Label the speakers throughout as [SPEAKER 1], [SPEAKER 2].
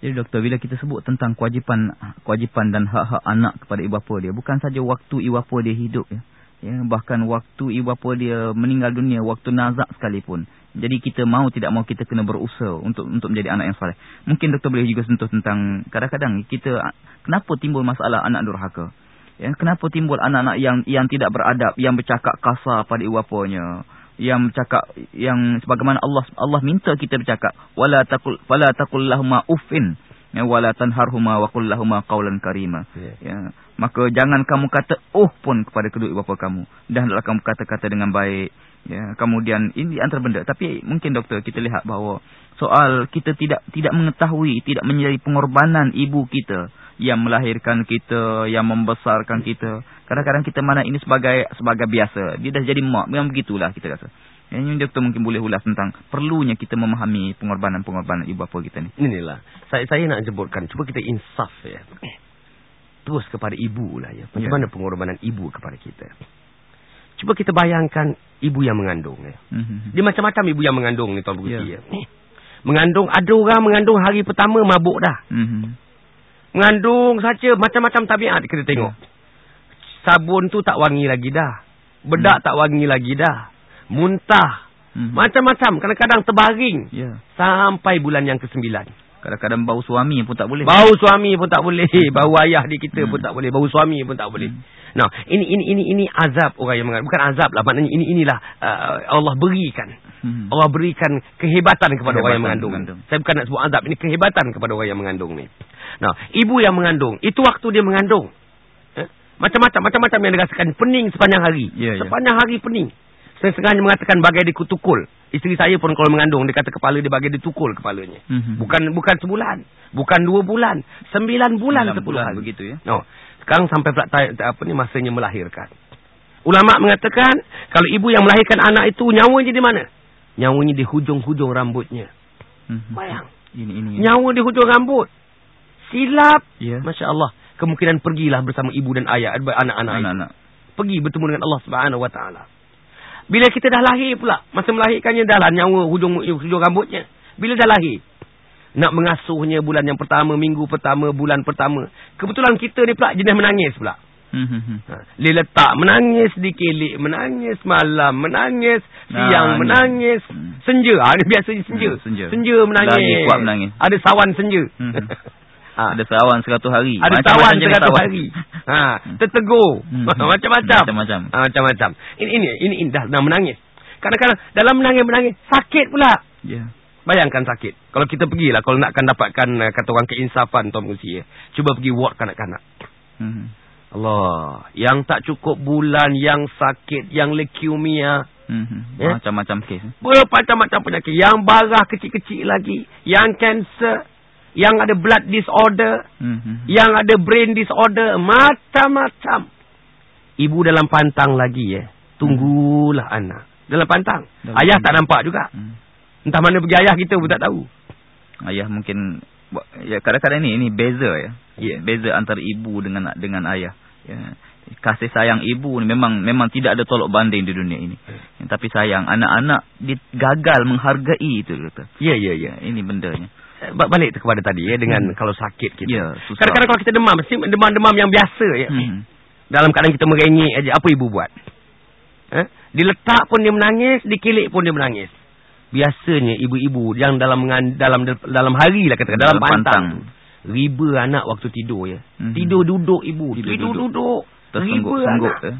[SPEAKER 1] Jadi doktor, bila kita sebut tentang kewajipan kewajipan dan hak-hak anak kepada ibu bapa dia, bukan saja waktu ibu bapa dia hidup ya. ya. Bahkan waktu ibu bapa dia meninggal dunia, waktu nazak sekalipun. Jadi kita mau tidak mau kita kena berusaha untuk untuk menjadi anak yang soleh. Mungkin doktor boleh juga sentuh tentang kadang-kadang kita kenapa timbul masalah anak durhaka. Ya, kenapa timbul anak-anak yang yang tidak beradab, yang bercakap kasar pada ibu bapanya yang bercakap yang sebagaimana Allah Allah minta kita bercakap wala taqul wala taqul lahumma uffin ya wala tanharhuma wa qul lahumma qawlan karima yeah. ya. Maka jangan kamu kata oh pun kepada kedua ibu bapa kamu. Dan hendaklah kamu kata-kata dengan baik. Ya. Kemudian ini antara benda. Tapi mungkin doktor kita lihat bahawa soal kita tidak tidak mengetahui tidak menyedari pengorbanan ibu kita yang melahirkan kita, yang membesarkan kita. Kadang-kadang kita mana ini sebagai sebagai biasa. Dia dah jadi mak. Memang begitulah kita rasa. Yang ini doktor mungkin boleh ulas tentang perlunya kita memahami pengorbanan-pengorbanan ibu bapa kita ni.
[SPEAKER 2] Inilah. Saya saya nak sebutkan. Cuba kita insaf ya. Terus kepada ibu lah ya. Bagaimana ya. pengorbanan ibu kepada kita. Cuba kita bayangkan ibu yang mengandung ya. Mm -hmm. Dia macam-macam ibu yang mengandung ni Tuan Bukuti ya. ya. Mengandung, ada orang mengandung hari pertama mabuk dah. Mm -hmm. Mengandung saja macam-macam tabiat kita tengok. Sabun tu tak wangi lagi dah. Bedak hmm. tak wangi lagi dah. Muntah. Hmm. Macam-macam. Kadang-kadang terbaring. Yeah. Sampai bulan yang ke-9.
[SPEAKER 1] Kadang-kadang bau suami pun tak boleh.
[SPEAKER 2] Bau suami pun tak boleh. Bau ayah di kita hmm. pun tak boleh. Bau suami pun tak boleh. Hmm. Nah, ini ini ini ini azab orang yang mengandung. Bukan azab lah. Maknanya ini inilah uh, Allah berikan. Hmm. Allah berikan kehebatan kepada kehebatan orang yang mengandung. mengandung. Saya bukan nak sebut azab. Ini kehebatan kepada orang yang mengandung ni. Nah, ibu yang mengandung. Itu waktu dia mengandung. Macam-macam. Macam-macam yang dirasakan. Pening sepanjang hari. Yeah, ya. sepanjang yeah. hari pening. Setengahnya mengatakan bagai dikutukul. Isteri saya pun kalau mengandung, dia kata kepala dia bagai ditukul kepalanya. Mm -hmm. Bukan bukan sebulan. Bukan dua bulan. Sembilan bulan sepuluh hari.
[SPEAKER 1] Begitu ya.
[SPEAKER 2] No. Sekarang sampai pula apa ni masanya melahirkan. Ulama mengatakan, kalau ibu yang melahirkan anak itu, nyawanya di mana? Nyawanya di hujung-hujung rambutnya. Mm -hmm. Bayang. Ini, ini, ya. Nyawa di hujung rambut. Silap. Yeah. Masya Allah. Kemungkinan pergilah bersama ibu dan ayah, anak-anak. Pergi bertemu dengan Allah Subhanahu Wa Taala. Bila kita dah lahir pula. Masa melahirkannya dah lah nyawa hujung, hujung rambutnya. Bila dah lahir. Nak mengasuhnya bulan yang pertama, minggu pertama, bulan pertama. Kebetulan kita ni pula jenis menangis pula. Hmm, hmm, hmm. Ha. Dia letak menangis di kilik, menangis malam, menangis siang, menangis. Senja. Ha, biasanya senja. senja. Senja menangis. Lagi kuat menangis. Ada sawan senja.
[SPEAKER 1] Ha. Ada sawan seratus hari.
[SPEAKER 2] Ada macam sawan seratus hari. Ha. Tertegur. Hmm. Macam-macam. Macam-macam. Ha, macam-macam. Ini, ini, ini, ini dah, dah menangis. Kadang-kadang dalam menangis-menangis, sakit pula. Ya. Yeah. Bayangkan sakit. Kalau kita pergi lah, kalau nakkan dapatkan uh, kata orang keinsafan Tuan Musi. Ya. Cuba pergi ward kanak-kanak. Hmm. Allah. Yang tak cukup bulan, yang sakit, yang leukemia.
[SPEAKER 1] Hmm. Ya? Macam-macam kes.
[SPEAKER 2] Bermacam-macam penyakit. Yang barah kecil-kecil lagi. Yang kanser yang ada blood disorder, mm-hmm. yang ada brain disorder, macam-macam. Ibu dalam pantang lagi ya. Tunggulah mm. anak. Dalam pantang. Dalam ayah pantang. tak nampak juga. Mm. Entah mana pergi ayah kita pun tak tahu.
[SPEAKER 1] Ayah mungkin ya kadang-kadang ni ini beza ya. Yeah. Beza antara ibu dengan dengan ayah. Ya. Kasih sayang ibu ni memang memang tidak ada tolok banding di dunia ini. Yeah. Tapi sayang anak-anak gagal menghargai itu kata.
[SPEAKER 2] Ya ya ya.
[SPEAKER 1] Ini bendanya
[SPEAKER 2] balik kepada tadi ya dengan hmm. kalau sakit kita. Ya, Kadang-kadang kalau kita demam, mesti demam-demam yang biasa ya. Hmm. Dalam keadaan kita merengek aja apa ibu buat? Eh? Diletak pun dia menangis, dikilik pun dia menangis. Biasanya ibu-ibu yang dalam dalam dalam hari lah katakan dalam, dalam pantang. Riba anak waktu tidur ya. Hmm. Tidur duduk ibu, tidur, tidur duduk. duduk.
[SPEAKER 1] Tersengguk-sengguk eh.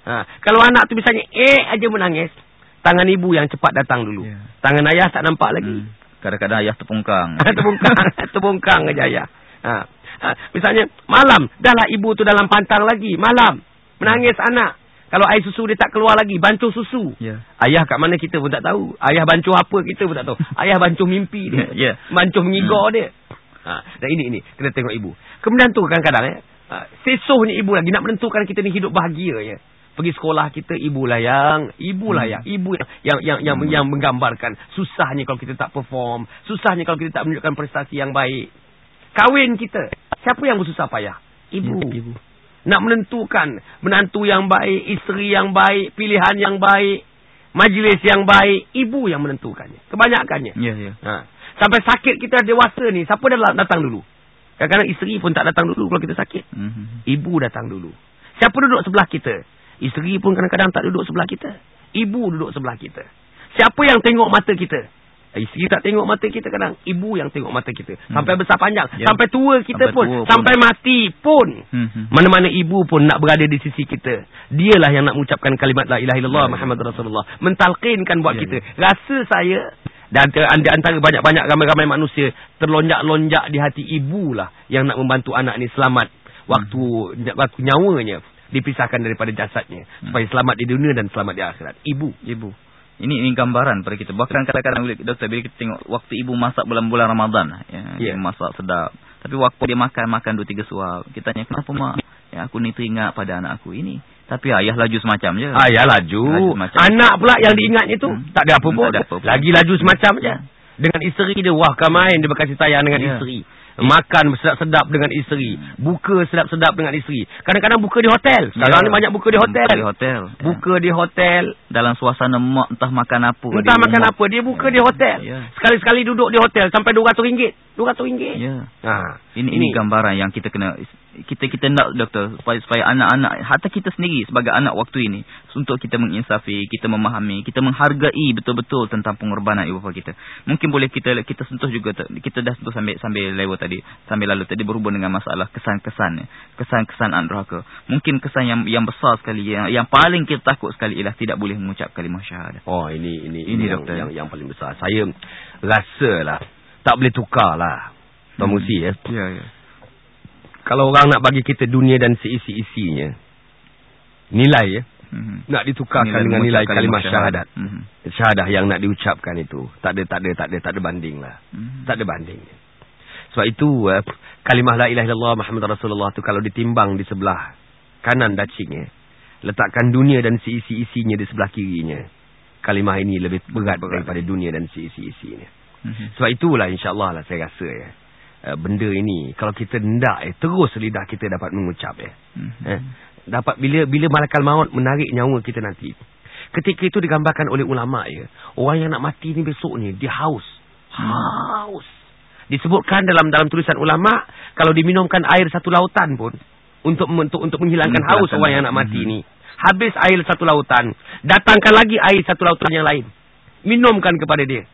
[SPEAKER 2] Ha, kalau anak tu misalnya eh aja menangis, tangan ibu yang cepat datang dulu. Yeah. Tangan ayah tak nampak lagi. Hmm.
[SPEAKER 1] Kadang-kadang ayah terpungkang.
[SPEAKER 2] terpungkang. terpungkang aja ayah. Ha. ha. Misalnya, malam. Dahlah ibu tu dalam pantang lagi. Malam. Menangis hmm. anak. Kalau air susu dia tak keluar lagi. Bancuh susu. Yeah. Ayah kat mana kita pun tak tahu. Ayah bancuh apa kita pun tak tahu. Ayah bancuh mimpi dia. Yeah. Bancuh mengigor hmm. dia. Ha. Dan ini, ini. Kena tengok ibu. Kemudian tu kadang-kadang. Eh, ha. sesuhnya ibu lagi. Nak menentukan kita ni hidup bahagia. Ya pergi sekolah kita ibulah yang ibulah hmm. yang ibu yang yang yang yang, hmm. yang menggambarkan susahnya kalau kita tak perform susahnya kalau kita tak menunjukkan prestasi yang baik kahwin kita siapa yang bersusah payah ibu ya, ibu nak menentukan menantu yang baik isteri yang baik pilihan yang baik majlis yang baik ibu yang menentukannya kebanyakannya
[SPEAKER 1] ya ya ha.
[SPEAKER 2] Sampai sakit kita dewasa ni, siapa dah datang dulu? Kadang-kadang isteri pun tak datang dulu kalau kita sakit. Mm -hmm. Ibu datang dulu. Siapa duduk sebelah kita? Isteri pun kadang-kadang tak duduk sebelah kita. Ibu duduk sebelah kita. Siapa yang tengok mata kita? Isteri tak tengok mata kita kadang. Ibu yang tengok mata kita. Hmm. Sampai besar panjang. Ya. Sampai tua kita sampai pun. Tua sampai pun. mati pun. Hmm, hmm. Mana-mana ibu pun nak berada di sisi kita. Dialah yang nak mengucapkan kalimat La ilaha illallah ya, ya. Muhammad Rasulullah. Mentalkinkan buat ya, kita. Ya. Rasa saya. Dan di antara banyak-banyak ramai-ramai manusia. Terlonjak-lonjak di hati ibu lah. Yang nak membantu anak ni selamat. Waktu, hmm. waktu nyawanya. Dipisahkan daripada jasadnya. Hmm. Supaya selamat di dunia dan selamat di akhirat. Ibu.
[SPEAKER 1] Ibu. Ini ini gambaran pada kita. Bahkan kadang-kadang doktor bila kita tengok waktu ibu masak bulan-bulan Ramadan ya, yeah. dia masak sedap. Tapi waktu dia makan makan dua tiga suap, kita tanya kenapa mak? Ya aku ni teringat pada anak aku ini. Tapi ayah laju semacam je.
[SPEAKER 2] Ayah laju. laju semacam anak pula yang diingatnya tu hmm. tak ada apa pun. Lagi laju semacam je. Hmm. Dengan isteri dia wah main dia berkasih sayang dengan yeah. isteri. Makan sedap-sedap dengan isteri. Buka sedap-sedap dengan isteri. Kadang-kadang buka di hotel. Sekarang ya. ni banyak buka di hotel. Buka di hotel. Buka di hotel.
[SPEAKER 1] Dalam suasana mak entah makan apa.
[SPEAKER 2] Entah makan apa. Dia buka ya. di hotel. Ya. Sekali-sekali duduk di hotel sampai RM200. RM200.
[SPEAKER 1] Ya. Ha. Ini, ini, ini gambaran yang kita kena kita kita nak doktor supaya supaya anak-anak hatta kita sendiri sebagai anak waktu ini untuk kita menginsafi, kita memahami, kita menghargai betul-betul tentang pengorbanan ibu bapa kita. Mungkin boleh kita kita sentuh juga kita dah sentuh sambil sambil lewat tadi, sambil lalu tadi berhubung dengan masalah kesan-kesan kesan-kesan andraka. Mungkin kesan yang yang besar sekali yang yang paling kita takut sekali ialah tidak boleh mengucap kalimah syahadah.
[SPEAKER 2] Oh ini ini ini, ini yang, doktor. yang yang paling besar. Saya rasalah tak boleh tukarlah. Tuan hmm. Musi ya. Ya ya kalau orang nak bagi kita dunia dan seisi-isinya nilai ya mm-hmm. nak ditukarkan nilai dengan nilai kalimah syahadat mm-hmm. syahadah yang nak diucapkan itu tak ada tak ada tak ada tak ada banding lah mm-hmm. tak ada banding sebab itu uh, kalimah la ilaha illallah Muhammad Rasulullah tu kalau ditimbang di sebelah kanan dacingnya letakkan dunia dan seisi-isinya di sebelah kirinya kalimah ini lebih berat, berat daripada dunia dan seisi-isinya mm-hmm. sebab itulah insyaallah lah saya rasa ya uh, benda ini kalau kita hendak eh, terus lidah kita dapat mengucap ya. Hmm. Eh, dapat bila bila malakal maut menarik nyawa kita nanti. Ketika itu digambarkan oleh ulama ya, orang yang nak mati ni besok ni dia haus. Haus. Disebutkan dalam dalam tulisan ulama kalau diminumkan air satu lautan pun untuk untuk untuk menghilangkan hmm, haus orang yang nak mati hmm. ni. Habis air satu lautan, datangkan lagi air satu lautan yang lain. Minumkan kepada dia.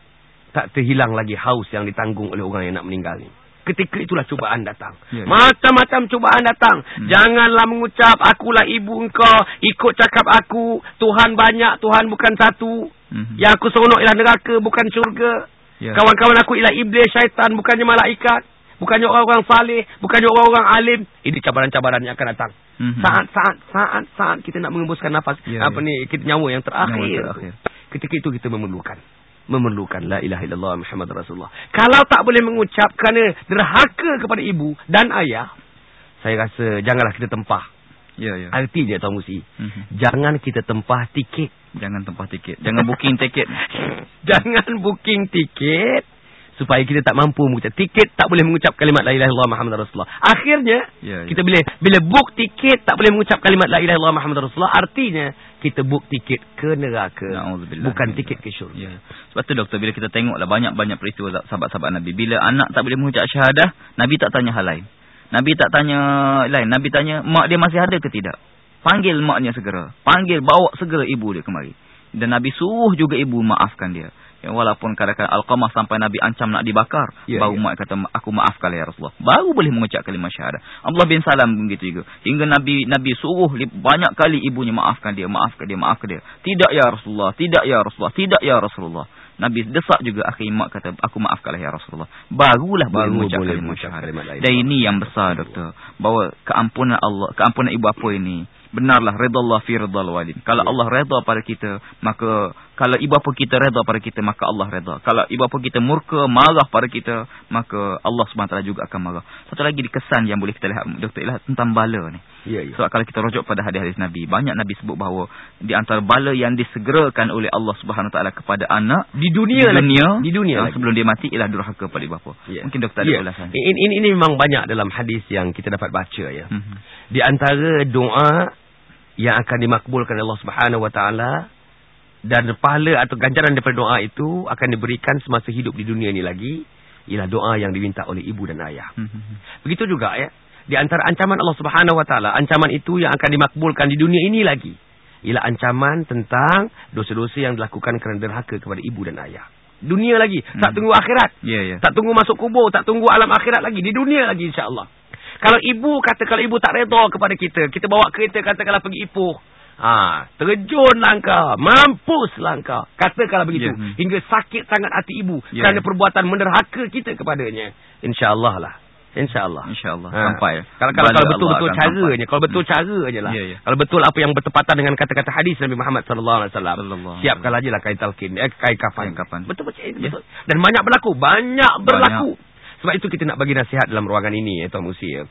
[SPEAKER 2] Tak terhilang lagi haus yang ditanggung oleh orang yang nak meninggal ni ketika itulah cubaan datang. Ya, ya. Macam-macam cubaan datang. Hmm. Janganlah mengucap, akulah ibu engkau, ikut cakap aku, Tuhan banyak, Tuhan bukan satu. Hmm. Yang aku seronok ialah neraka, bukan syurga. Ya. Kawan-kawan aku ialah iblis, syaitan, bukannya malaikat. Bukannya orang-orang salih, bukannya orang-orang alim. Ini cabaran-cabaran yang akan datang. Saat-saat, hmm. saat-saat kita nak mengembuskan nafas, ya, apa ya. ni, kita nyawa yang terakhir. Nyawa terakhir. Ketika itu kita memerlukan memerlukan la ilaha illallah Muhammad Rasulullah. Kalau tak boleh mengucap kerana derhaka kepada ibu dan ayah, saya rasa janganlah kita tempah. Ya, ya. Artinya Tuan Musi, mm -hmm. jangan kita tempah tiket.
[SPEAKER 1] Jangan tempah tiket. Jangan booking tiket.
[SPEAKER 2] jangan booking tiket supaya kita tak mampu mengucap tiket tak boleh mengucap kalimat la ilaha illallah Muhammad Rasulullah. Akhirnya ya, ya. kita bila bila book tiket tak boleh mengucap kalimat la ilaha illallah Muhammad Rasulullah artinya kita book tiket ke neraka bukan tiket ke syurga. Ya.
[SPEAKER 1] Sebab tu doktor bila kita tengoklah banyak-banyak peristiwa sahabat-sahabat Nabi bila anak tak boleh mengucap syahadah Nabi tak tanya hal lain. Nabi tak tanya lain. Nabi tanya mak dia masih ada ke tidak. Panggil maknya segera. Panggil bawa segera ibu dia kemari. Dan Nabi suruh juga ibu maafkan dia. Ya, walaupun kadang-kadang Al-Qamah sampai Nabi ancam nak dibakar. Ya, baru ya. mak kata, aku maafkan ya Rasulullah. Baru boleh mengucap kalimah syahadah. Allah bin Salam begitu juga. Hingga Nabi Nabi suruh banyak kali ibunya maafkan dia, maafkan dia, maafkan dia. Tidak ya Rasulullah, tidak ya Rasulullah, tidak ya Rasulullah. Nabi desak juga akhir mak kata aku maafkanlah ya Rasulullah. Barulah Baru boleh mengucap kalimah syahadah. Dan ini yang besar doktor. Bahawa keampunan Allah, keampunan ibu apa ini benarlah redha Allah fi redha walidin. Kalau ya. Allah redha pada kita, maka kalau ibu bapa kita redha pada kita, maka Allah redha. Kalau ibu bapa kita murka, marah pada kita, maka Allah SWT juga akan marah. Satu lagi kesan yang boleh kita lihat, Doktor Ilah, tentang bala ni. Ya, ya. Sebab kalau kita rujuk pada hadis-hadis Nabi, banyak Nabi sebut bahawa di antara bala yang disegerakan oleh Allah SWT kepada anak,
[SPEAKER 2] di dunia,
[SPEAKER 1] di dunia,
[SPEAKER 2] lagi. di dunia
[SPEAKER 1] sebelum dia mati, ialah durhaka pada ibu bapa. Ya. Mungkin Doktor ada ya. ulasan.
[SPEAKER 2] Ini, ini, ini memang banyak dalam hadis yang kita dapat baca. ya. Mm -hmm. Di antara doa yang akan dimakbulkan Allah Subhanahu wa taala dan pahala atau ganjaran daripada doa itu akan diberikan semasa hidup di dunia ini lagi ialah doa yang diminta oleh ibu dan ayah. Hmm, hmm, hmm. Begitu juga ya. Di antara ancaman Allah Subhanahu Wa Taala, ancaman itu yang akan dimakbulkan di dunia ini lagi. Ialah ancaman tentang dosa-dosa yang dilakukan kerana derhaka kepada ibu dan ayah. Dunia lagi. Hmm. Tak tunggu akhirat.
[SPEAKER 1] Yeah, yeah.
[SPEAKER 2] Tak tunggu masuk kubur. Tak tunggu alam akhirat lagi. Di dunia lagi insyaAllah. Kalau ibu kata kalau ibu tak reda kepada kita. Kita bawa kereta katakanlah pergi ipuh. Ha, terjun langkah, mampus langkah. Katakanlah begitu. Yeah. Hmm. Hingga sakit sangat hati ibu. Yeah. Kerana perbuatan menderhaka kita kepadanya. InsyaAllah lah. InsyaAllah.
[SPEAKER 1] InsyaAllah. Ha. Sampai.
[SPEAKER 2] Kalau kalau, kalau betul-betul caranya. Kalau betul hmm. cara je lah. Yeah, yeah. Kalau betul apa yang bertepatan dengan kata-kata hadis Nabi Muhammad SAW. Siapkan aja lah kain talqin. Eh, kain kafan. kafan. Betul, betul, yeah. betul. Dan banyak berlaku. Banyak berlaku. Banyak. Sebab itu kita nak bagi nasihat dalam ruangan ini. Ya, Tuan Musi. Ya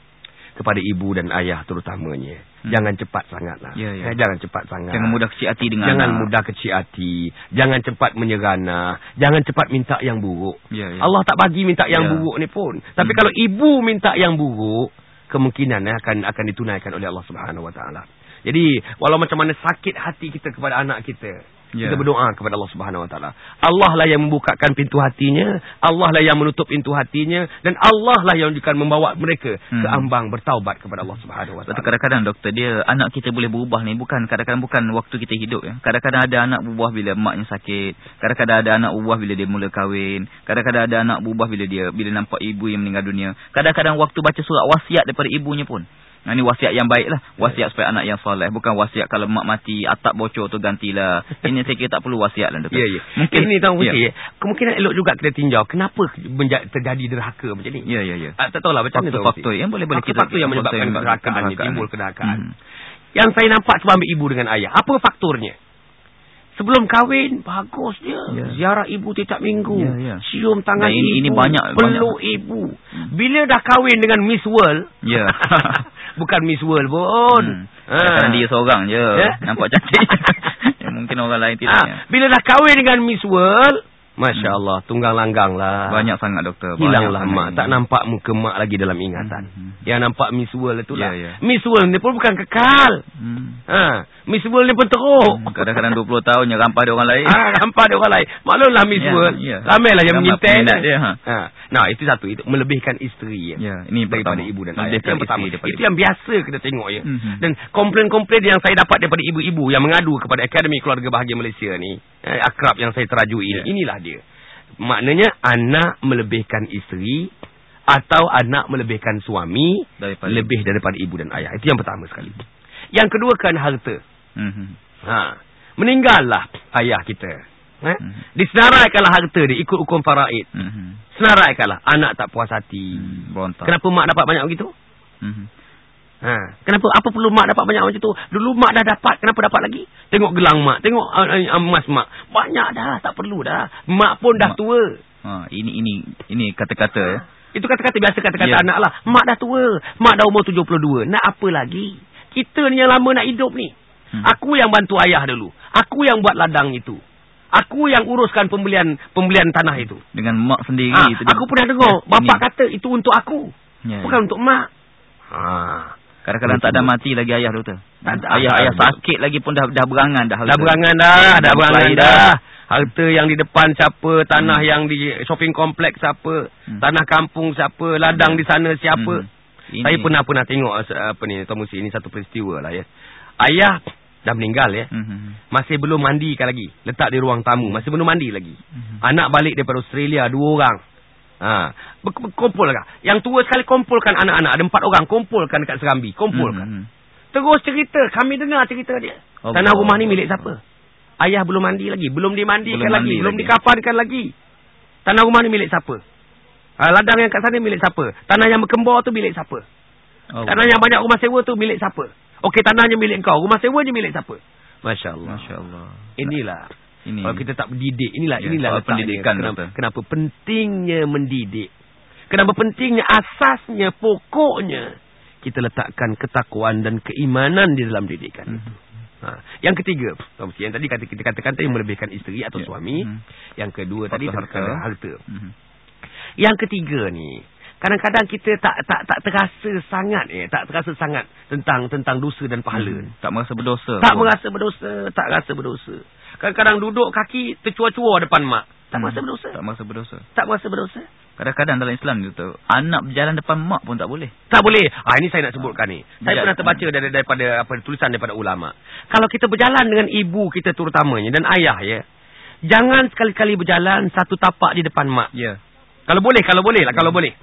[SPEAKER 2] kepada ibu dan ayah terutamanya. Hmm. Jangan cepat sangatlah. Ya, ya. Eh, jangan cepat sangat.
[SPEAKER 1] Jangan mudah kecil hati dengan
[SPEAKER 2] Jangan anak. mudah kecil hati. Jangan cepat menyerana. Jangan cepat minta yang buruk. Ya, ya. Allah tak bagi minta yang ya. buruk ni pun. Tapi hmm. kalau ibu minta yang buruk, kemungkinan eh, akan akan ditunaikan oleh Allah Subhanahu Wa Taala. Jadi, walau macam mana sakit hati kita kepada anak kita, Yeah. Kita berdoa kepada Allah Subhanahu Wa Taala. Allah lah yang membukakan pintu hatinya, Allah lah yang menutup pintu hatinya dan Allah lah yang akan membawa mereka hmm. ke ambang bertaubat kepada Allah Subhanahu Wa Taala.
[SPEAKER 1] Kadang-kadang doktor dia anak kita boleh berubah ni bukan kadang-kadang bukan waktu kita hidup ya. Kadang-kadang ada anak berubah bila maknya sakit, kadang-kadang ada anak berubah bila dia mula kahwin, kadang-kadang ada anak berubah bila dia bila nampak ibu yang meninggal dunia. Kadang-kadang waktu baca surat wasiat daripada ibunya pun Nah, ini wasiat yang baik lah. Wasiat supaya anak yang soleh. Bukan wasiat kalau mak mati, atap bocor tu gantilah. Ini saya kira tak perlu wasiat lah.
[SPEAKER 2] Ya, ya. Mungkin ini tahu mesti. Ya. Kemungkinan elok juga kita tinjau. Kenapa terjadi derhaka macam ni?
[SPEAKER 1] Ya, ya, ya.
[SPEAKER 2] Ah, tak tahulah macam
[SPEAKER 1] faktor, Faktor yang boleh-boleh
[SPEAKER 2] kita. Faktor yang menyebabkan kederhakaan ni. Timbul kederhakaan. Hmm. Yang saya nampak sebab ambil ibu dengan ayah. Apa faktornya? Sebelum kahwin, bagus dia. Ya. Ziarah ibu tiap minggu. Ya, ya. Cium tangan ini, ibu. Ini banyak. Peluk banyak. ibu. Bila dah kahwin dengan Miss World.
[SPEAKER 1] Ya.
[SPEAKER 2] bukan Miss World pun. Hmm.
[SPEAKER 1] Ha. dia seorang je. Yeah? Nampak cantik. ya, mungkin orang lain tidak. Ha.
[SPEAKER 2] Bila dah kahwin dengan Miss World. Masya hmm. Allah, tunggang langgang lah.
[SPEAKER 1] Banyak sangat doktor.
[SPEAKER 2] Hilanglah mak. Tak nampak muka mak lagi dalam ingatan. Hmm. Yang nampak Miss World itu lah. Yeah, yeah. Miss World ni pun bukan kekal. Hmm. Ha. Miss World ni pun teruk.
[SPEAKER 1] Hmm. Kadang-kadang 20 tahun yang rampah dia orang lain.
[SPEAKER 2] Ha, rampah dia orang lain. Maklumlah Miss yeah, World. Yeah. Ramailah yang menyintai. Dia, ha. ha. Nah, itu satu. Itu melebihkan isteri. Ya.
[SPEAKER 1] Yeah. Ini
[SPEAKER 2] daripada ibu dan ayah. Itu yang pertama. Itu yang biasa kita tengok ya. Mm -hmm. Dan komplain-komplain yang saya dapat daripada ibu-ibu yang mengadu kepada Akademi Keluarga Bahagia Malaysia ni. Eh, akrab yang saya teraju ini. Yeah. Inilah dia. Maknanya anak melebihkan isteri atau anak melebihkan suami daripada lebih daripada ibu dan ayah. Itu yang pertama sekali. Yang kedua kan harta. Mm -hmm. Ha. Meninggallah ayah kita. Eh? Mm -hmm. Disenaraikanlah harta dia ikut hukum faraid. Mm -hmm. Senaraikanlah anak tak puas hati. Mm, Kenapa mak dapat banyak begitu? Mm -hmm. Ha. Kenapa? Apa perlu mak dapat banyak macam tu? Dulu mak dah dapat. Kenapa dapat lagi? Tengok gelang mak. Tengok uh, uh, emas mak. Banyak dah. Tak perlu dah. Mak pun dah mak. tua.
[SPEAKER 1] Ha. Ini ini ini kata-kata. Ha.
[SPEAKER 2] Itu kata-kata biasa kata-kata yeah. anak lah. Mak dah tua. Mak dah umur 72. Nak apa lagi? Kita ni yang lama nak hidup ni. Hmm. Aku yang bantu ayah dulu. Aku yang buat ladang itu. Aku yang uruskan pembelian pembelian tanah itu.
[SPEAKER 1] Dengan mak sendiri.
[SPEAKER 2] Ha. Aku pernah dengar. Ya. Bapak kata itu untuk aku. Ya, Bukan ya. untuk mak.
[SPEAKER 1] Haa. Kadang-kadang tak ada mati lagi ayah doktor. Ayah-ayah sakit lagi pun dah dah berangan dah.
[SPEAKER 2] Dah berangan dah, dah berangan dah. Harta yang di depan siapa, tanah hmm. yang di shopping kompleks siapa, hmm. tanah kampung siapa, ladang hmm. di sana siapa. Hmm. Saya pernah pernah tengok apa ni, Tuan Musi, ini satu peristiwa lah ya. Ayah dah meninggal ya. Hmm. Masih belum mandikan lagi. Letak di ruang tamu, masih belum mandi lagi. Hmm. Anak balik daripada Australia, dua orang. Ha, kumpulkan. Yang tua sekali kumpulkan anak-anak. Ada empat orang kumpulkan dekat Serambi. Kumpulkan. Hmm. hmm. Terus cerita. Kami dengar cerita dia. Allah. Tanah rumah ni milik siapa? Ayah belum mandi lagi. Belum dimandikan belum lagi. Mandi belum lagi. dikapankan lagi. Tanah rumah ni milik siapa? Ha, ladang yang kat sana milik siapa? Tanah yang berkembar tu milik siapa? Allah. Tanah yang banyak rumah sewa tu milik siapa? Okey, tanahnya milik kau. Rumah sewa je milik siapa? Masya Allah. Masya Allah. Inilah. Ini. Kalau kita tak mendidik, inilah ya, inilah pendidikan. Kenapa, kenapa pentingnya mendidik? Kenapa pentingnya asasnya, pokoknya kita letakkan ketakwaan dan keimanan di dalam didikan itu. Hmm. Ha. Yang ketiga, yang tadi kata kita katakan tadi melebihkan isteri atau ya. suami. Hmm. Yang kedua Faktor tadi harta. harta. Hmm. Yang ketiga ni, kadang-kadang kita tak tak tak terasa sangat eh, tak terasa sangat tentang tentang dosa dan pahala.
[SPEAKER 1] Hmm. Tak merasa berdosa.
[SPEAKER 2] Tak pun. merasa berdosa, tak rasa berdosa. Kadang-kadang duduk kaki tercua-cua depan mak. Tak merasa hmm. berdosa.
[SPEAKER 1] Tak merasa berdosa.
[SPEAKER 2] Tak merasa berdosa.
[SPEAKER 1] Kadang-kadang dalam Islam tu, anak berjalan depan mak pun tak boleh.
[SPEAKER 2] Tak boleh. Ah ini saya nak sebutkan ni. Saya pernah terbaca dari daripada apa tulisan daripada ulama. Kalau kita berjalan dengan ibu kita terutamanya dan ayah ya. Jangan sekali-kali berjalan satu tapak di depan mak.
[SPEAKER 1] Ya.
[SPEAKER 2] Kalau boleh, kalau boleh lah, kalau boleh.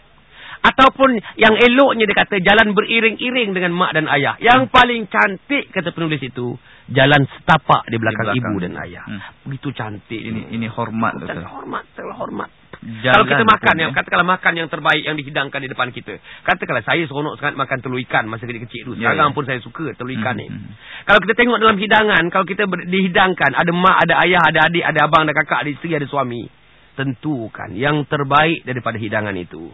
[SPEAKER 2] Ataupun yang eloknya dia kata jalan beriring-iring dengan mak dan ayah. Yang paling cantik kata penulis itu jalan setapak di belakang, di belakang. ibu dan ayah. Hmm. Begitu cantik
[SPEAKER 1] ini. Ini hormat
[SPEAKER 2] betul. Hormat, terlalu hormat. Jalan kalau kita makan yang katakanlah makan yang terbaik yang dihidangkan di depan kita. Katakanlah saya seronok sangat makan telur ikan masa kecil-kecil dulu. Ya, Sekarang ya, ya. pun saya suka telur ikan hmm, ni. Hmm. Kalau kita tengok dalam hidangan, kalau kita dihidangkan ada mak, ada ayah, ada adik, ada abang, ada kakak, ada isteri, ada suami. Tentukan yang terbaik daripada hidangan itu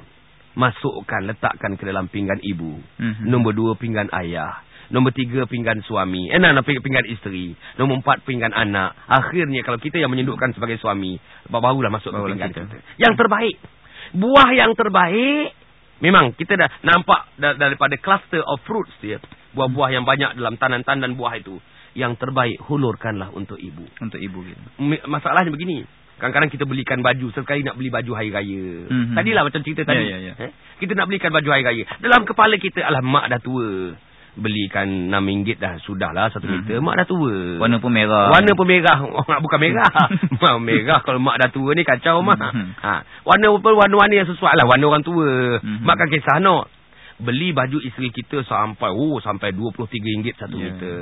[SPEAKER 2] masukkan, letakkan ke dalam pinggan ibu. Mm-hmm. Nombor dua, pinggan ayah. Nombor tiga, pinggan suami. Eh, nah, nah, pinggan isteri. Nombor empat, pinggan anak. Akhirnya, kalau kita yang menyendukkan sebagai suami, barulah masuk barulah ke pinggan kita. kita. Yang terbaik. Buah yang terbaik, memang kita dah nampak daripada cluster of fruits dia. Buah-buah yang banyak dalam tanan-tanan buah itu. Yang terbaik, hulurkanlah untuk ibu.
[SPEAKER 1] Untuk ibu. Gitu.
[SPEAKER 2] Masalahnya begini. Kadang-kadang kita belikan baju. Sekali nak beli baju hari raya. Mm-hmm. Tadilah macam cerita tadi. Yeah, yeah, yeah. Eh? Kita nak belikan baju hari raya. Dalam kepala kita, alah mak dah tua. Belikan RM6 dah. Sudahlah satu mm-hmm. meter. Mak dah tua.
[SPEAKER 1] Warna pun merah.
[SPEAKER 2] Warna pun merah. Oh, bukan merah. mak merah. Kalau mak dah tua ni kacau mak. Mm-hmm. Ha. Warna pun warna-warna yang sesuai lah. Warna orang tua. Mm-hmm. Mak kan kisah no. Beli baju isteri kita sampai oh sampai RM23 satu yeah. meter.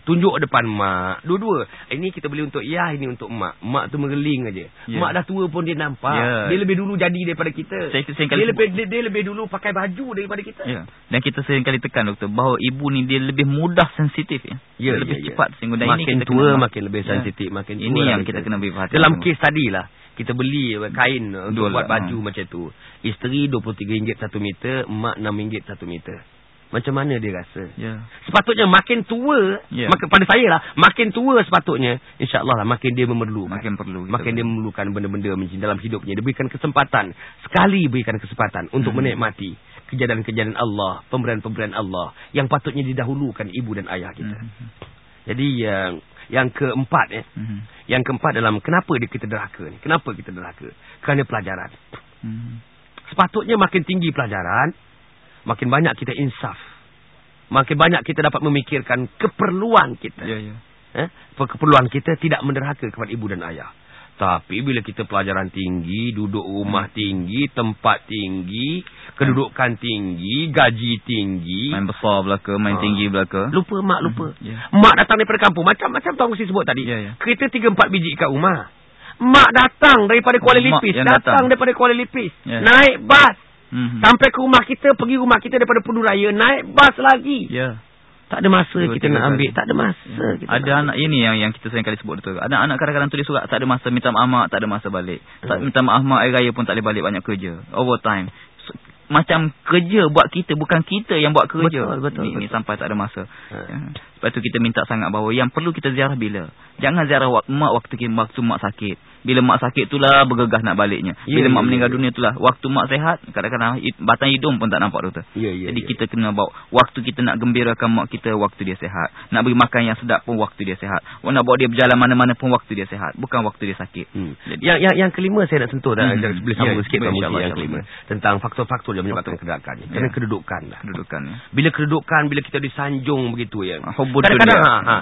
[SPEAKER 2] Tunjuk depan mak. Dua-dua. Ini kita beli untuk ya, ini untuk mak. Mak tu mengeling aja. Yeah. Mak dah tua pun dia nampak. Yeah. Dia lebih dulu jadi daripada kita. Saya, saya dia, lebih, dia, dia lebih dulu pakai baju daripada kita.
[SPEAKER 1] Yeah. Dan kita sering kali tekan doktor. Bahawa ibu ni dia lebih mudah sensitif. Ya. Yeah, lebih yeah, ya. cepat.
[SPEAKER 2] Yeah. Dan makin ini tua makin lebih ya. sensitif. Yeah. Makin
[SPEAKER 1] ini yang kita kena beri perhatian.
[SPEAKER 2] Dalam kes tadi lah. Kita beli kain untuk buat baju ha. macam tu. Isteri RM23 satu meter. Mak RM6 satu meter. Macam mana dia rasa?
[SPEAKER 1] Yeah.
[SPEAKER 2] Sepatutnya makin tua, yeah. maka pada saya lah, makin tua sepatutnya, insyaAllah lah, makin dia memerlukan.
[SPEAKER 1] Makin perlu.
[SPEAKER 2] Makin dia memerlukan benda-benda dalam hidupnya. Dia berikan kesempatan, sekali berikan kesempatan untuk hmm. menikmati kejadian-kejadian Allah, pemberian-pemberian Allah, yang patutnya didahulukan ibu dan ayah kita. Hmm. Jadi, yang yang keempat, ya, hmm. yang keempat dalam kenapa dia kita derhaka ni? Kenapa kita derhaka? Kerana pelajaran. Hmm. Sepatutnya makin tinggi pelajaran, makin banyak kita insaf. Makin banyak kita dapat memikirkan keperluan kita.
[SPEAKER 1] Ya, ya.
[SPEAKER 2] Eh? Keperluan kita tidak menderhaka kepada ibu dan ayah. Tapi bila kita pelajaran tinggi, duduk rumah hmm. tinggi, tempat tinggi, kedudukan tinggi, gaji tinggi.
[SPEAKER 1] Main besar belaka, main ha. tinggi belaka.
[SPEAKER 2] Lupa mak, lupa. Hmm. Yeah. Mak datang daripada kampung. Macam-macam tuan mesti sebut tadi. Yeah, yeah. Kereta 3-4 biji kat rumah. Mak datang daripada Kuala Lipis. Datang, datang daripada Kuala Lipis. Yeah. Naik bas. Mm-hmm. Sampai ke rumah kita, pergi rumah kita daripada Pudu Raya, naik bas lagi.
[SPEAKER 1] Ya. Yeah.
[SPEAKER 2] Tak ada masa Dua, kita nak ambil. Kali. Tak ada masa. Yeah.
[SPEAKER 1] Kita ada anak ini yang yang kita sering kali sebut betul. Ada anak kadang-kadang tulis surat, tak ada masa minta maaf mak, tak ada masa balik. Tak hmm. minta maaf mak, air raya pun tak boleh balik banyak kerja. Overtime macam kerja buat kita bukan kita yang buat kerja
[SPEAKER 2] betul betul,
[SPEAKER 1] ini, betul. ini sampai tak ada masa ha. ya. Sebab tu kita minta sangat bahawa yang perlu kita ziarah bila jangan ziarah mak waktu kita waktu mak sakit bila mak sakit itulah bergegas nak baliknya bila yeah, mak yeah, meninggal yeah. dunia itulah waktu mak sehat kadang-kadang batang hidung pun tak nampak doktor
[SPEAKER 2] yeah, yeah,
[SPEAKER 1] jadi
[SPEAKER 2] yeah.
[SPEAKER 1] kita kena bawa waktu kita nak gembirakan mak kita waktu dia sehat nak beri makan yang sedap pun waktu dia sehat nak bawa dia berjalan mana-mana pun waktu dia sehat bukan waktu dia sakit
[SPEAKER 2] hmm. jadi, yang, yang yang kelima saya nak sentuh dah hmm. boleh sambung yeah, sikit yeah, yang kelima tentang faktor-faktor yang menyebabkan kederakan ni. Kerana ya. kedudukan lah.
[SPEAKER 1] Kedudukan ya.
[SPEAKER 2] Bila kedudukan, bila kita disanjung begitu ya. Kadang-kadang ha, ha,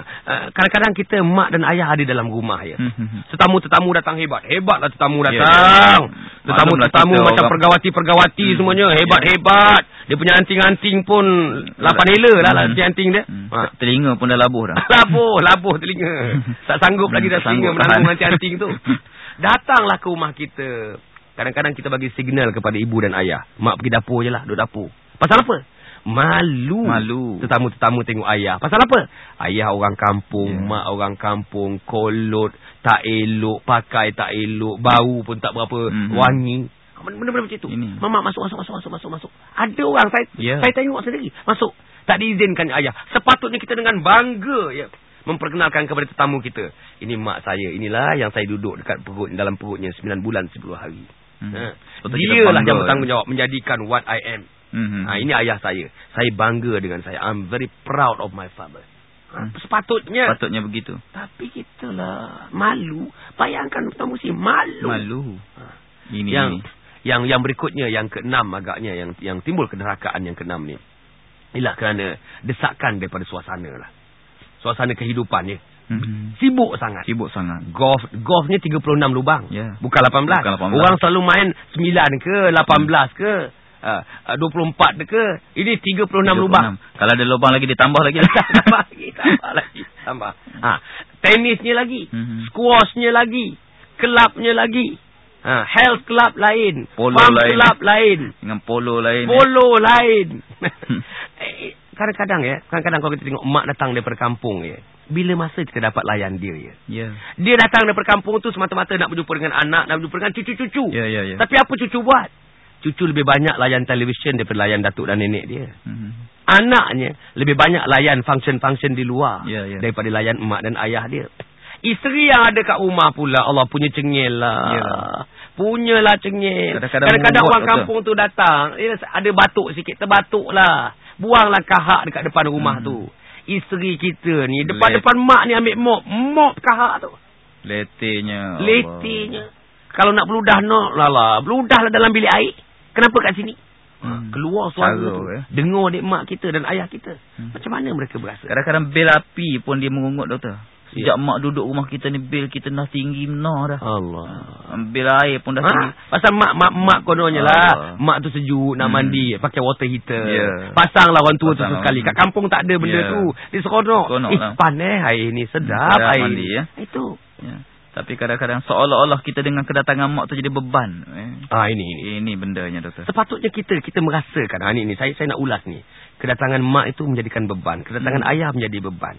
[SPEAKER 2] kadang-kadang kita mak dan ayah ada dalam rumah ya. Hmm, hmm, hmm. Tetamu-tetamu datang hebat. Hebatlah tetamu ya, ya, datang. Tetamu-tetamu yeah, macam pergawati-pergawati hmm. semuanya. Hebat-hebat. Dia punya anting-anting pun lapan hela lah hmm. anting-anting dia.
[SPEAKER 1] Hmm. Ha. Telinga pun dah labuh dah.
[SPEAKER 2] labuh, labuh telinga. tak sanggup lagi dah telinga menanggung anting-anting tu. Datanglah ke rumah kita. Kadang-kadang kita bagi signal kepada ibu dan ayah. Mak pergi dapur je lah, duduk dapur. Pasal apa? Malu.
[SPEAKER 1] Malu.
[SPEAKER 2] Tetamu-tetamu tengok ayah. Pasal apa? Ayah orang kampung, yeah. mak orang kampung, kolot, tak elok, pakai tak elok, bau pun tak berapa mm -hmm. wangi. Benda-benda macam tu. Ini. Mama masuk, masuk, masuk, masuk, masuk, masuk. Ada orang, saya yeah. saya tengok sendiri. Masuk. Tak diizinkan ayah. Sepatutnya kita dengan bangga, ya memperkenalkan kepada tetamu kita. Ini mak saya. Inilah yang saya duduk dekat perut dalam perutnya 9 bulan 10 hari. Hmm. Ha. Dia lah yang bertanggungjawab menjadikan what I am. Hmm. Ha, ini ayah saya. Saya bangga dengan saya. I'm very proud of my father. Hmm. Sepatutnya.
[SPEAKER 1] Sepatutnya begitu.
[SPEAKER 2] Tapi kita lah malu. Bayangkan kita mesti malu.
[SPEAKER 1] Malu. Ha.
[SPEAKER 2] Ini, yang, ini. Yang yang berikutnya, yang keenam agaknya, yang yang timbul kederakaan yang keenam ni. Ialah kerana desakan daripada suasana lah. Suasana kehidupan ni. Hmm. Sibuk sangat.
[SPEAKER 1] Sibuk sangat.
[SPEAKER 2] Golf golfnya 36 lubang.
[SPEAKER 1] Yeah.
[SPEAKER 2] Bukan 18. Bukan 18. Orang selalu main 9 ke, 18 hmm. ke. Uh, 24 ke Ini 36, 36 lubang
[SPEAKER 1] Kalau ada lubang lagi Ditambah lagi
[SPEAKER 2] Tambah lagi Tambah lagi Tambah ha. Tenisnya lagi mm-hmm. Squashnya lagi Kelabnya lagi ha. Health club lain
[SPEAKER 1] Polo Farm lain
[SPEAKER 2] club lain
[SPEAKER 1] Dengan polo lain
[SPEAKER 2] Polo ya. lain eh, Kadang-kadang ya Kadang-kadang kalau kita tengok Mak datang daripada kampung ya bila masa kita dapat layan dia ya.
[SPEAKER 1] Yeah.
[SPEAKER 2] Dia datang daripada kampung tu semata-mata nak berjumpa dengan anak, nak berjumpa dengan cucu-cucu.
[SPEAKER 1] Yeah, yeah, yeah.
[SPEAKER 2] Tapi apa cucu buat? Cucu lebih banyak layan televisyen daripada layan datuk dan nenek dia. Mm-hmm. Anaknya lebih banyak layan function-function di luar
[SPEAKER 1] yeah, yeah.
[SPEAKER 2] daripada layan emak dan ayah dia. Isteri yang ada kat rumah pula Allah punya cengil lah. Yeah. Punyalah cengil. Kadang-kadang orang kampung tu datang. Eh, ada batuk sikit. Terbatuk lah. Buanglah kahak dekat depan rumah hmm. tu. Isteri kita ni. Depan-depan mak ni ambil mop. Mop kahak tu.
[SPEAKER 1] Letihnya.
[SPEAKER 2] Letihnya. Kalau nak beludah, no. Lala. Beludah lah dalam bilik air. Kenapa kat sini? Hmm. Keluar suara tu. Eh. Dengar adik mak kita dan ayah kita. Hmm. Macam mana mereka berasa?
[SPEAKER 1] Kadang-kadang bil api pun dia mengungut doktor. Sejak ya. mak duduk rumah kita ni bil kita dah tinggi menah dah.
[SPEAKER 2] Allah.
[SPEAKER 1] Bil air pun dah ha? tinggi.
[SPEAKER 2] Pasal mak mak mak kononnya lah. Mak tu sejuk nak hmm. mandi pakai water heater. Yeah. Pasanglah orang tua Pasang tu sekali. Kat kampung tak ada benda yeah. tu. Dia seronok. Eh lah. panas air ni sedap, sedap air. Mandi, ya. Itu. Ya.
[SPEAKER 1] Tapi kadang-kadang seolah-olah kita dengan kedatangan mak tu jadi beban.
[SPEAKER 2] Eh. Ah ini,
[SPEAKER 1] ini ini bendanya doktor.
[SPEAKER 2] Sepatutnya kita kita merasakan ha ini ni saya saya nak ulas ni. Kedatangan mak itu menjadikan beban, kedatangan hmm. ayah menjadi beban.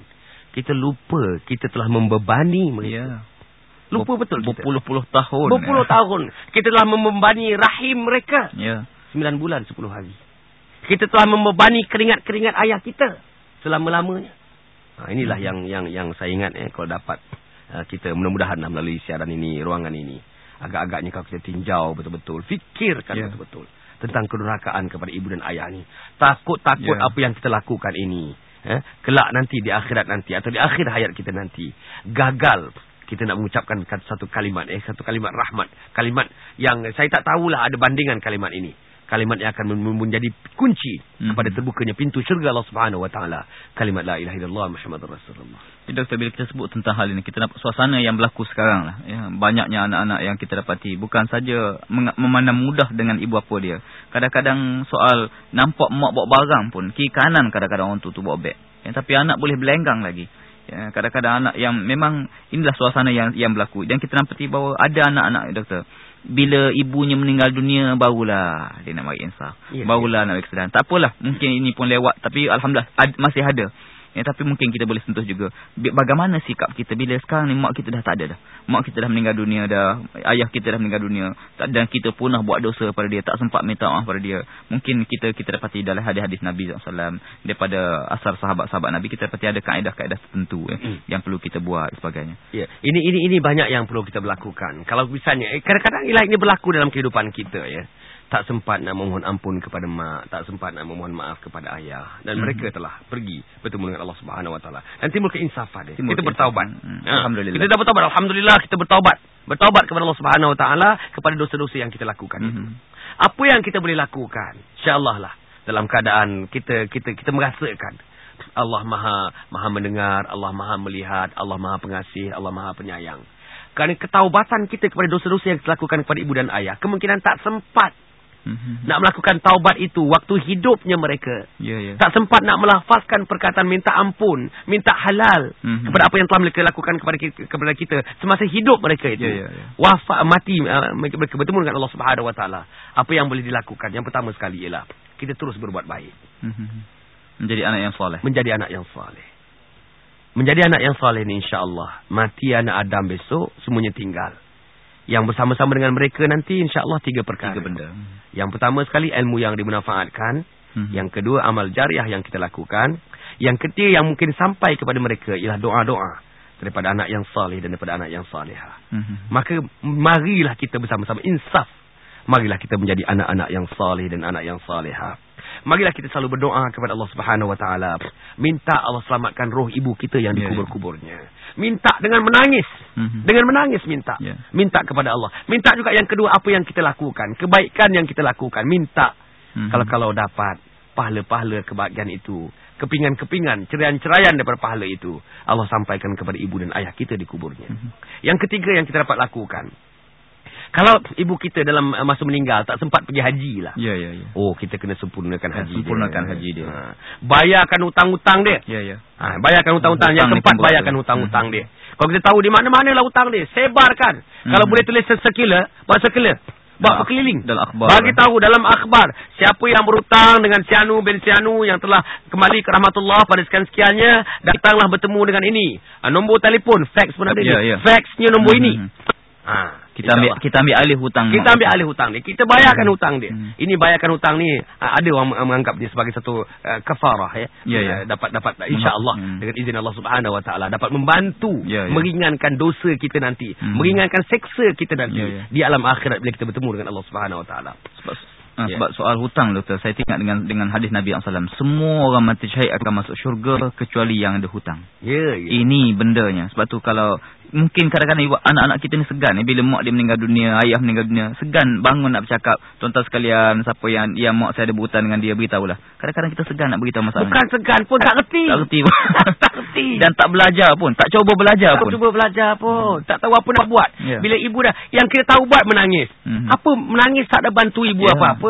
[SPEAKER 2] Kita lupa kita telah membebani mereka. Ya. Lupa Ber betul
[SPEAKER 1] kita. Berpuluh-puluh tahun.
[SPEAKER 2] Berpuluh ya. tahun kita telah membebani rahim mereka.
[SPEAKER 1] Ya.
[SPEAKER 2] Sembilan bulan sepuluh hari. Kita telah membebani keringat-keringat ayah kita selama-lamanya. Ha, inilah hmm. yang yang yang saya ingat eh kalau dapat Ah, kita mudah-mudahan melalui siaran ini, ruangan ini. Agak-agaknya kalau kita tinjau betul-betul. Fikirkan yeah. betul-betul. Tentang kedurhakaan kepada ibu dan ayah ini. Takut-takut yeah. apa yang kita lakukan ini. Eh, kelak nanti di akhirat nanti. Atau di akhir hayat kita nanti. Gagal kita nak mengucapkan satu kalimat. Eh, satu kalimat rahmat. Kalimat yang saya tak tahulah ada bandingan kalimat ini kalimat yang akan menjadi kunci hmm. kepada terbukanya pintu syurga Allah Subhanahu wa taala. Kalimat la ilaha illallah muhammadur rasulullah.
[SPEAKER 1] Kita bila kita sebut tentang hal ini kita dapat suasana yang berlaku sekarang lah ya. Banyaknya anak-anak yang kita dapati bukan saja memandang mudah dengan ibu bapa dia. Kadang-kadang soal nampak mak bawa barang pun kiri kanan kadang-kadang orang tu tu bawa beg. Ya, tapi anak boleh berlenggang lagi. Ya kadang-kadang anak yang memang inilah suasana yang yang berlaku. Dan kita nampak bahawa ada anak-anak doktor bila ibunya meninggal dunia barulah dia nak bagi insaf. Yes, barulah yes. nak bagi kesedaran. Tak apalah, mungkin ini pun lewat tapi alhamdulillah ad, masih ada. Ya, tapi mungkin kita boleh sentuh juga. Bagaimana sikap kita bila sekarang ni mak kita dah tak ada dah. Mak kita dah meninggal dunia dah. Ayah kita dah meninggal dunia. Dan kita pun dah buat dosa pada dia. Tak sempat minta maaf pada dia. Mungkin kita kita dapati dalam hadis-hadis Nabi SAW. Daripada asal sahabat-sahabat Nabi. Kita dapati ada kaedah-kaedah tertentu. Ya, hmm. Yang perlu kita buat sebagainya.
[SPEAKER 2] Ya. Ini ini ini banyak yang perlu kita berlakukan. Kalau misalnya. Eh, kadang-kadang ini berlaku dalam kehidupan kita. ya tak sempat nak memohon ampun kepada mak, tak sempat nak memohon maaf kepada ayah dan hmm. mereka telah pergi bertemu dengan Allah Subhanahu Wa Taala. Dan timbul keinsafan dia. Timbul kita bertaubat. Hmm. Ha. Alhamdulillah. Kita dah bertaubat. Alhamdulillah kita bertaubat. Bertaubat kepada Allah Subhanahu Wa Taala kepada dosa-dosa yang kita lakukan hmm. itu. Apa yang kita boleh lakukan? Insya-Allah lah dalam keadaan kita kita kita merasakan Allah Maha Maha mendengar, Allah Maha melihat, Allah Maha pengasih, Allah Maha penyayang. Kerana ketaubatan kita kepada dosa-dosa yang kita lakukan kepada ibu dan ayah, kemungkinan tak sempat Mm-hmm. Nak melakukan taubat itu waktu hidupnya mereka.
[SPEAKER 1] Yeah, yeah.
[SPEAKER 2] Tak sempat nak melafazkan perkataan minta ampun, minta halal mm-hmm. kepada apa yang telah mereka lakukan kepada kita, kepada kita semasa hidup mereka itu.
[SPEAKER 1] Yeah, yeah, yeah.
[SPEAKER 2] Wafat mati uh, mereka bertemu dengan Allah Subhanahu Wa Taala. Apa yang boleh dilakukan? Yang pertama sekali ialah kita terus berbuat baik. Mm-hmm.
[SPEAKER 1] Menjadi anak yang soleh.
[SPEAKER 2] Menjadi anak yang soleh. Menjadi anak yang soleh ini insya-Allah. Mati anak Adam besok semuanya tinggal. Yang bersama-sama dengan mereka nanti insya-Allah tiga perkara.
[SPEAKER 1] Tiga benda.
[SPEAKER 2] Yang pertama sekali ilmu yang dimanfaatkan. Hmm. Yang kedua amal jariah yang kita lakukan. Yang ketiga yang mungkin sampai kepada mereka ialah doa-doa daripada anak yang saleh dan daripada anak yang salihah. Hmm. Maka marilah kita bersama-sama insaf. Marilah kita menjadi anak-anak yang saleh dan anak yang salihah.
[SPEAKER 1] marilah kita selalu berdoa kepada Allah Subhanahu Wa Taala. Minta Allah selamatkan roh ibu kita yang ya, ya. dikubur-kuburnya. Minta dengan menangis. Mm-hmm. Dengan menangis minta. Yeah. Minta kepada Allah. Minta juga yang kedua apa yang kita lakukan. Kebaikan yang kita lakukan. Minta. Mm-hmm. Kalau-kalau dapat pahala-pahala kebahagiaan itu. Kepingan-kepingan, ceraian-ceraian daripada pahala itu. Allah sampaikan kepada ibu dan ayah kita di kuburnya. Mm-hmm. Yang ketiga yang kita dapat lakukan. Kalau ibu kita dalam uh, masa meninggal tak sempat pergi haji lah.
[SPEAKER 2] Ya, ya, ya.
[SPEAKER 1] Oh, kita kena sempurnakan haji
[SPEAKER 2] Sempurnakan dia. haji dia. Ha.
[SPEAKER 1] Bayarkan hutang-hutang dia.
[SPEAKER 2] Ya, ya.
[SPEAKER 1] Ha, bayarkan hutang-hutang. Yang keempat, bayarkan hutang-hutang hmm. dia. Kalau kita tahu di mana-mana lah hutang dia, sebarkan. Hmm. Kalau boleh tulis sekila, buat sekila. Buat berkeliling.
[SPEAKER 2] Dalam akhbar.
[SPEAKER 1] Bagi tahu dalam akhbar. Siapa yang berhutang dengan Sianu bin Sianu yang telah kembali ke rahmatullah pada sekian-sekiannya. Datanglah bertemu dengan ini. Ha, nombor telefon, fax pun ada. Ya, ya. Faxnya nombor hmm. ini.
[SPEAKER 2] Ha, kita ambil kita ambil alih hutang.
[SPEAKER 1] Kita ambil alih hutang ni. Kita bayarkan hmm. hutang dia. Hmm. Ini bayarkan hutang ni ada orang menganggap dia sebagai satu uh, kafarah ya.
[SPEAKER 2] Ya, ya.
[SPEAKER 1] Dapat dapat insya-Allah hmm. dengan izin Allah Subhanahu Wa Taala dapat membantu ya, ya. meringankan dosa kita nanti, hmm. meringankan seksa kita nanti ya, ya. di alam akhirat bila kita bertemu dengan Allah Subhanahu Wa Taala.
[SPEAKER 2] Ha, yeah. Sebab soal hutang doktor Saya tengok dengan dengan hadis Nabi SAW Semua orang mati syahid akan masuk syurga Kecuali yang ada hutang
[SPEAKER 1] yeah, yeah.
[SPEAKER 2] Ini bendanya Sebab tu kalau mungkin kadang-kadang anak-anak kita ni segan ni bila mak dia meninggal dunia, ayah meninggal dunia, segan bangun nak bercakap. Tuan-tuan sekalian, siapa yang yang mak saya ada berhutang dengan dia beritahulah. Kadang-kadang kita segan nak beritahu masalah.
[SPEAKER 1] Bukan
[SPEAKER 2] ni.
[SPEAKER 1] segan pun tak reti.
[SPEAKER 2] Tak reti. tak reti. Dan tak belajar pun, tak cuba belajar
[SPEAKER 1] tak
[SPEAKER 2] pun.
[SPEAKER 1] Tak cuba belajar pun, tak tahu apa nak buat. Yeah. Bila ibu dah yang kita tahu buat menangis. Mm -hmm. Apa menangis tak ada bantu ibu ya. apa-apa.
[SPEAKER 2] Yeah.